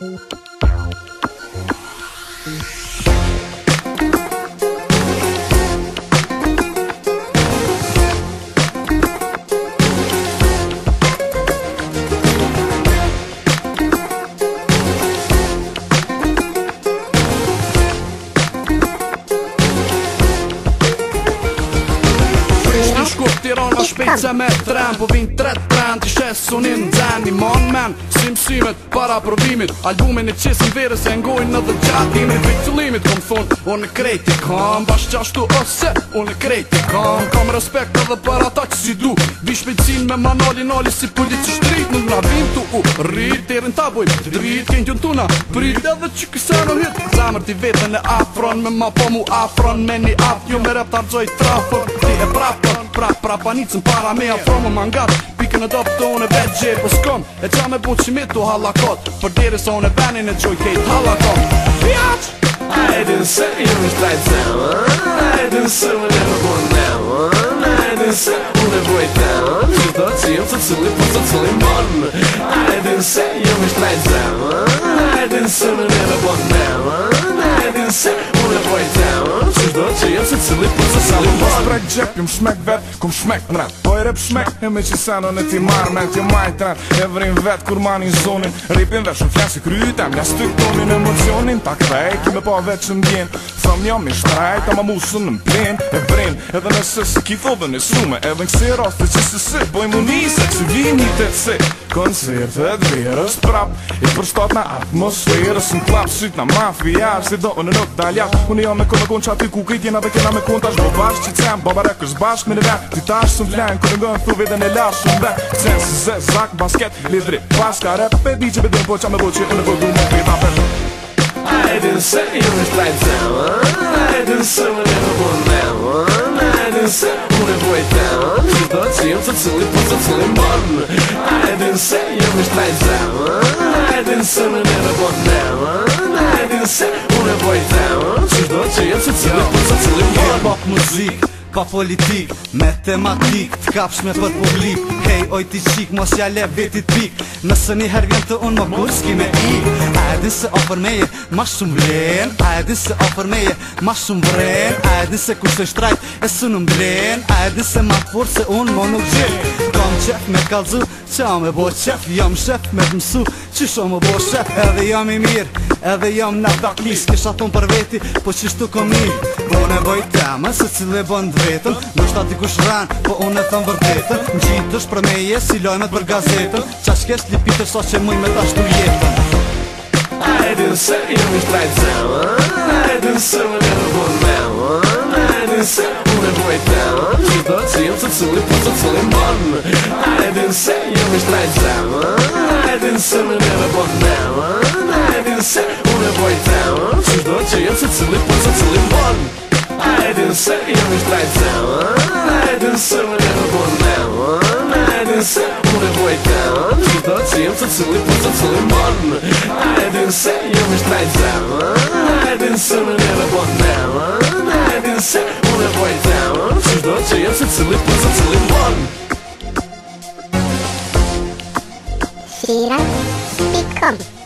Música shpejt se me tren Po vin tret tren Ti shes sunin në zen mon men Si mësimet Para provimit Albumin e qes i vire Se ngojnë në dhe gjatim E vit cilimit Kom thon Unë në krejt e kam Bash qashtu ose Unë në krejt kam Kam respekt edhe për ata që si du Vi shpejtësin me manoli noli Si pëllit që shtrit Nuk nga vim tu u rrit Derin ta boj për drit Kenjë në tuna Prit edhe që kësa në hit Zamër ti vetën e afron Me ma po mu afron Me një af, jo me rap, Ti e prapë, Pra, pra panicën para me afromë më ngat pikën e dopë të unë vetë gjithë për skon e qa me buqë qëmi të halakot për dire sa unë e venin e gjoj kejt halakot Fjaq! A e din se ju në shtajt zemën A e din se më në në bon nemën A e din se unë e vojt nemën Që të cilë të cilë për të cilë mon A e din se ju në shtajt zemën A e din se më në në bon nemën A e din se unë e vojt sa lu bërë Shprej gjep, jëm shmek vet, kum shmek në rrët Po i rep shmek, e me që seno në ti marrë Me ti majtë rrët, e vrim vet, kur manin zonin Ripin vet, shumë flasë i krytem, nga stuk tonin Emocionin, ta krej, kime po vet që mbjen Thëm një mi shtraj, ta ma musën në mplin E vrin, edhe në sës, ki thove në sume Edhe në kësi rosti që si si, boj mu nise Që vi një të si, koncerte dhvirës prap I për në atmosferës në klap Shyt në si do në nuk Unë jam me kënë kënë qatë i kukit Jena dhe kena me kënë tash do bashkë që cem Babarek është bashkë me në vend Ti tash së më flenë Kërë ngënë thu vidën e lashë Shumë dhe Cem së zë basket Lidri paska rep Pe di që bedin po qa me voqë Në vëllu me pita për I didn't say you was like them I didn't say we never won them I didn't say we were void them Që do të qimë të cili I didn't say you like them I didn't say we never won I didn't say we were void them Që do të cili po të cili mon muzik, pa politik, me kapsh me për publik Hej, oj ti qik, mos ja le vetit pik Nëse një her vjen të unë më kur me i A e din se ofër meje, ma shumë vren A e din se ofër meje, ma shumë vren A e din se kur e shtrajt e së në mbren A e din se ma të forë se unë më nuk gjen Kom qef me kalzu, që a me bo qef Jam shef me të mësu, që shumë më bo shef Edhe jam i mirë, edhe jam në tak mis Kësha thonë për veti, po që komi Po ne bojtë Se cilë e bënd vetëm Nështë ati kush Po unë e thëm vërtetën Në gjithë për si lojnët për gazetën Qa shkes li pitër sa që mëj me ta shtu jetën A e din se jëm i shtrajt zemën A e din se më në në bon me din se unë e vojtën Që do të po din se din se më në në din se po din se поцілуй, поцілуй, модн I didn't say you must try them I didn't say we never want them I didn't say we'll avoid them Все ждут, что я поцілуй, поцілуй, модн Сира, пикон Сира, пикон